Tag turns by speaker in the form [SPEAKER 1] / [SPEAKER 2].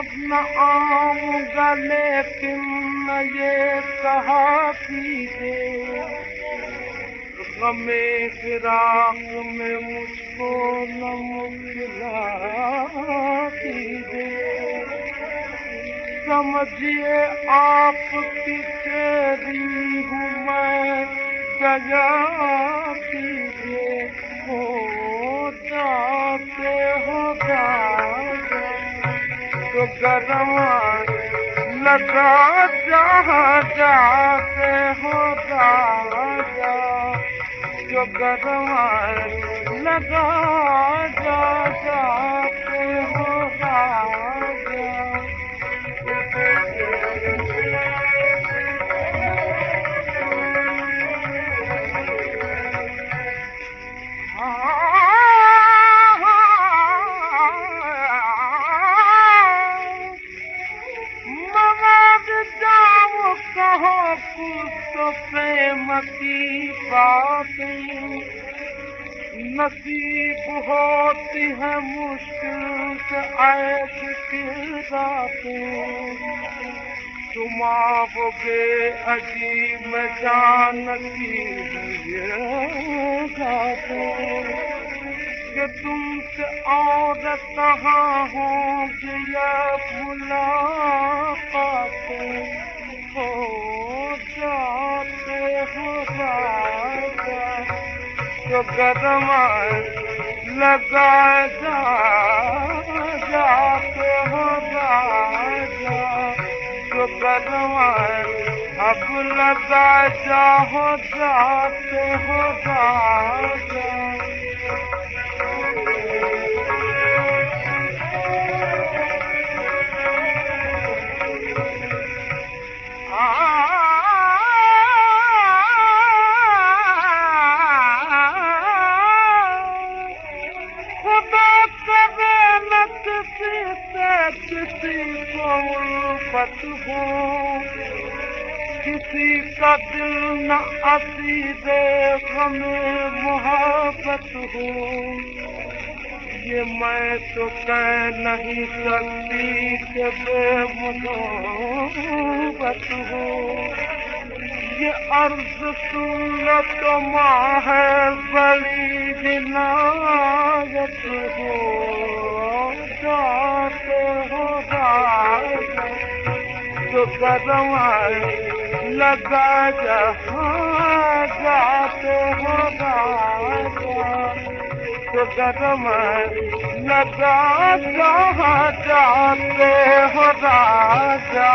[SPEAKER 1] اپنا آؤں گا لیکن نہ یہ کہا کیجیے غم فراق میں مجھ کو نہ مبتلا کیجیے سمجھیے آپ کی تیری ہوں میں گیا کیجیے ہو جاتے ہو جاتے تو گرم لگا جہاں جاتے ہو جا جو گرم لگا کہو کچھ تو باتیں۔ نصیب ہوتی ہے مشکل سے ایسی کی راتیں۔ تم آو گے عجیب جان کی کہ تم سے اور کہاں ہوں گے یہ ملاقات ہو جو گرم لگا جا جاتے ہو راجا جو گرم اب لگا جا، ہو جاتے ہو راجا کسی کو الفت ہو، کسی کا دل نہ عصید غم محبت ہو۔ یہ میں تو کہہ نہیں سکتی کہ بے محبت ہو۔ یہ عرض سنت ماں ہے بڑی جنایت ہو۔ تو قدم لگا جہاں جاتے ہو راجا تو قدم لگا جہاں جاتے ہو راجا۔